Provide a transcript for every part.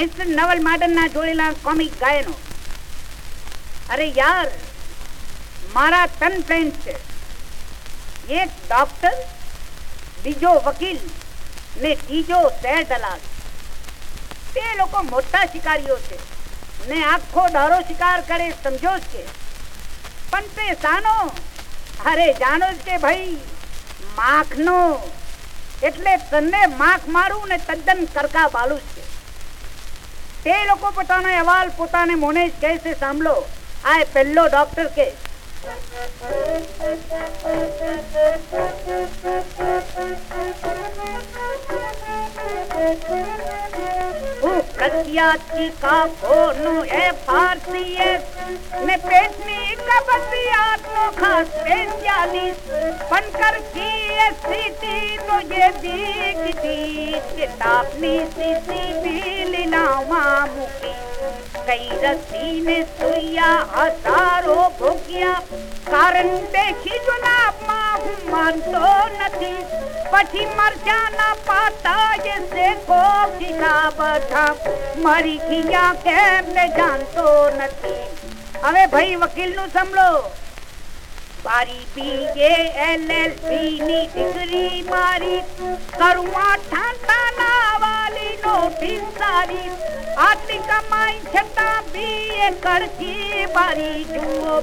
Mister નવલ માડનના જોડેલા comic ગાયનો. અરે યાર, મારા ત્રણ ફ્રેન્ડ છે. એક ડોક્ટર બીજો વકીલ ને ત્રીજો શેર દલાલ. તે લોકો મોટા શિકારીઓ છે ને આખો દારો શિકાર કરે સમજો જ છે પણ તે સાનો, અરે જાણો જ કે ભાઈ, માખનો. એટલે તને માખ મારું ને તદ્દન કરકા બાલું છે. તે લોકો પોતાનો અહેવાલ પોતાને મોને જ કહે છે સાંભળો આ પહેલો ડોક્ટર કે પ્રખ્યાતિ કાફોનું એ ફારસીએ ને પેટની કબસિયાતનો ખાસ સ્પેશિયાલિસ્ટ પણ કરખી એ સ્થિતિનો જે દીકતી ચેતાપની સ્થિતિ કઈ રસીને સુઈયા હજારો ભોગ્યા કારણ દેખી જુલાબમાં હું માનતો નથી પછી મરચાના પાતા જે શેકો ખીલા બધા મરી ગયા કેમ ને જાણતો નથી હવે ભાઈ વકીલ નું સંભળો મારી બીએ એલએલબી ની ડિગ્રી મારી કરુઆ ઠાંટાના વાલી નોટિસ સારી આટલી કમાઈ છતાં બીએ કરતી બારી જુઓ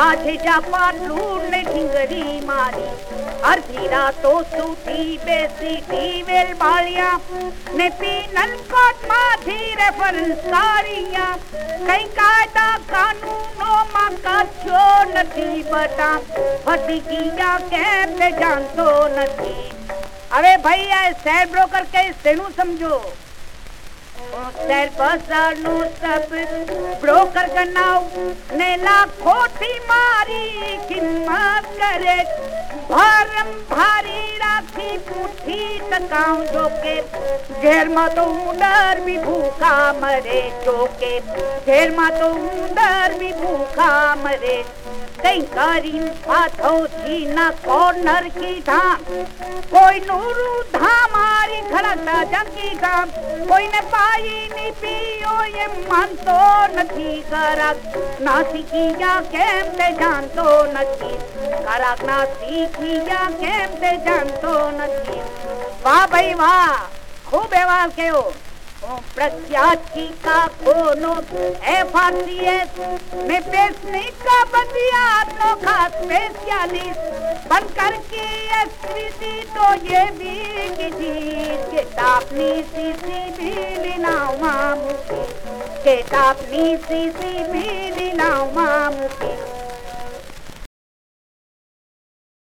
આજે જા પાટલું ને ઢીંગરી મારી અડધી રાતો સુધી બેસી ટીવેલ બાળ્યા ને પીનલ કોટ માંથી રેફરન્સ કાઢ્યા કઈ કાયદા કાનૂનો માં કાચો નથી બટા ફટી ગયા કેમ તે જાણતો નથી હવે ભાઈ આ શેર બ્રોકર કે તેનું સમજો શેર બજારનું સબ બ્રોકર ગણાવ ને લાખોથી મારી કિંમત કરે ભારમ ભારી રાખી પૂઠી ટકાઉ જો કે ઘેરમાં તો ઉંદર બી ભૂખા મરે જો કે ઘેરમાં તો ઉંદર બી ભૂખા મરે કઈ કરી પાથોથી ના કોર્નર કીધા કોઈ નું ધા મારી ખડકતા જંકી ગામ કોઈને પાઈ ની પીયો એમ માનતો નથી કરાક ના શીખી ગયા કેમ તે જાણતો નથી કરાક ના શીખી ગયા કેમ તે જાણતો નથી વાહ ભાઈ વાહ ખૂબ એવા કેવો प्रख्यात की का कोनो एफ में पेशनी का बंदिया अनोखा स्पेशलिस्ट बनकर की स्मृति तो ये भी किसी अपनी सीसी नाव मामू के अपनी सीसी मिलिना मामू